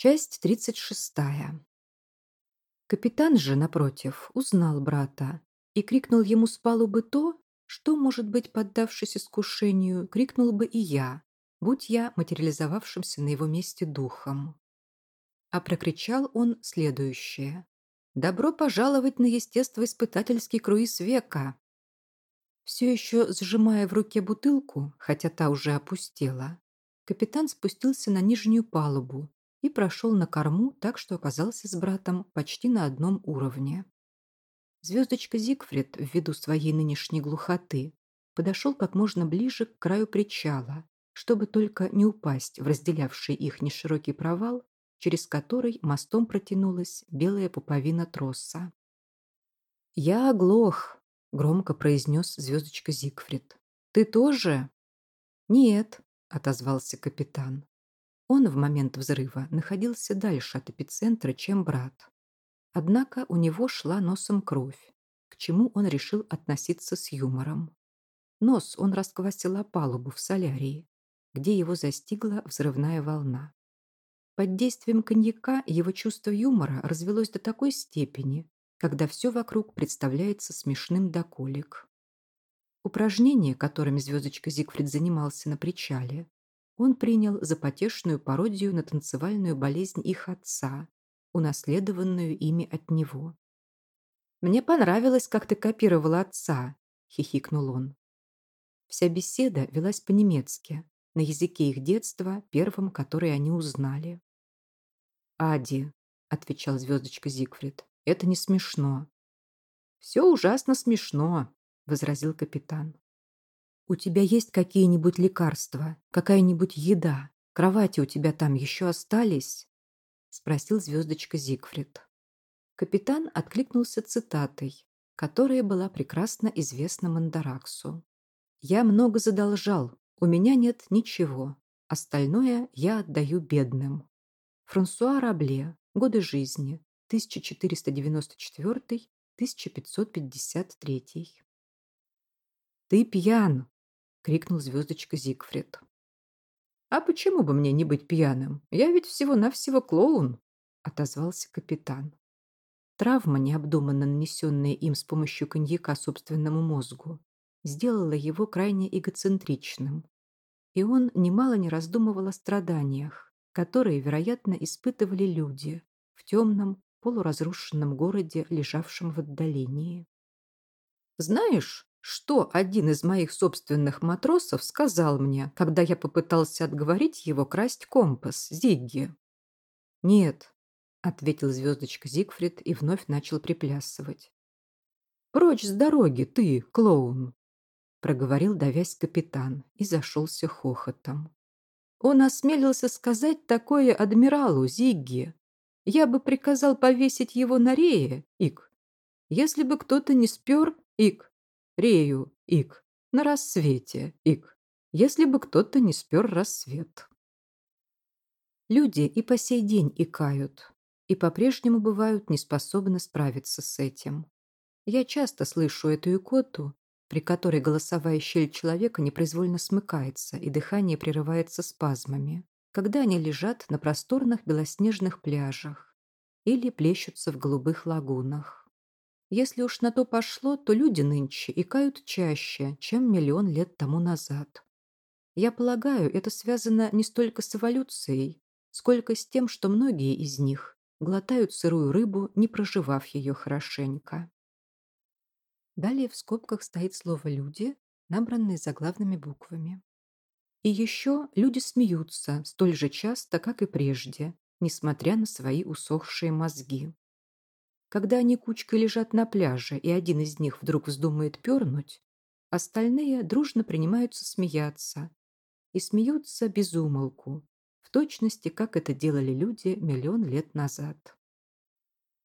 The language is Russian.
Часть 36. Капитан же, напротив, узнал брата и крикнул ему с палубы то, что, может быть, поддавшись искушению, крикнул бы и я, будь я материализовавшимся на его месте духом. А прокричал он следующее. «Добро пожаловать на естествоиспытательский круиз века!» Все еще сжимая в руке бутылку, хотя та уже опустела, капитан спустился на нижнюю палубу и прошел на корму так, что оказался с братом почти на одном уровне. Звездочка Зигфрид, ввиду своей нынешней глухоты, подошел как можно ближе к краю причала, чтобы только не упасть в разделявший их неширокий провал, через который мостом протянулась белая пуповина троса. «Я оглох», — громко произнес звездочка Зигфрид. «Ты тоже?» «Нет», — отозвался капитан. Он в момент взрыва находился дальше от эпицентра, чем брат. Однако у него шла носом кровь, к чему он решил относиться с юмором. Нос он расквасил о палубу в солярии, где его застигла взрывная волна. Под действием коньяка его чувство юмора развелось до такой степени, когда все вокруг представляется смешным до колик. Упражнения, которыми звездочка Зигфрид занимался на причале, он принял за потешную пародию на танцевальную болезнь их отца, унаследованную ими от него. «Мне понравилось, как ты копировала отца», — хихикнул он. Вся беседа велась по-немецки, на языке их детства, первом, который они узнали. «Ади», — отвечал звездочка Зигфрид, — «это не смешно». «Все ужасно смешно», — возразил капитан. «У тебя есть какие-нибудь лекарства? Какая-нибудь еда? Кровати у тебя там еще остались?» Спросил звездочка Зигфрид. Капитан откликнулся цитатой, которая была прекрасно известна Мандараксу. «Я много задолжал, у меня нет ничего. Остальное я отдаю бедным». Франсуа Рабле. Годы жизни. 1494-1553. «Ты пьян!» Крикнул звездочка Зигфрид. «А почему бы мне не быть пьяным? Я ведь всего-навсего клоун», — отозвался капитан. Травма, необдуманно нанесенная им с помощью коньяка собственному мозгу, сделала его крайне эгоцентричным. И он немало не раздумывал о страданиях, которые, вероятно, испытывали люди в темном, полуразрушенном городе, лежавшем в отдалении. «Знаешь, что один из моих собственных матросов сказал мне, когда я попытался отговорить его красть компас, Зигги. «Нет», — ответил звездочка Зигфрид и вновь начал приплясывать. «Прочь с дороги, ты, клоун!» — проговорил, давясь капитан, и зашелся хохотом. «Он осмелился сказать такое адмиралу Зигги. Я бы приказал повесить его на рее, Ик. Если бы кто-то не спер, Ик, Рею, Ик, на рассвете, Ик, если бы кто-то не спер рассвет. Люди и по сей день икают, и по-прежнему бывают неспособны справиться с этим. Я часто слышу эту икоту, при которой голосовая щель человека непроизвольно смыкается и дыхание прерывается спазмами, когда они лежат на просторных белоснежных пляжах или плещутся в голубых лагунах. Если уж на то пошло, то люди нынче икают чаще, чем миллион лет тому назад. Я полагаю, это связано не столько с эволюцией, сколько с тем, что многие из них глотают сырую рыбу, не проживав ее хорошенько. Далее в скобках стоит слово «люди», набранное заглавными буквами. И еще люди смеются столь же часто, как и прежде, несмотря на свои усохшие мозги. Когда они кучкой лежат на пляже, и один из них вдруг вздумает пернуть, остальные дружно принимаются смеяться. И смеются без умолку, в точности, как это делали люди миллион лет назад.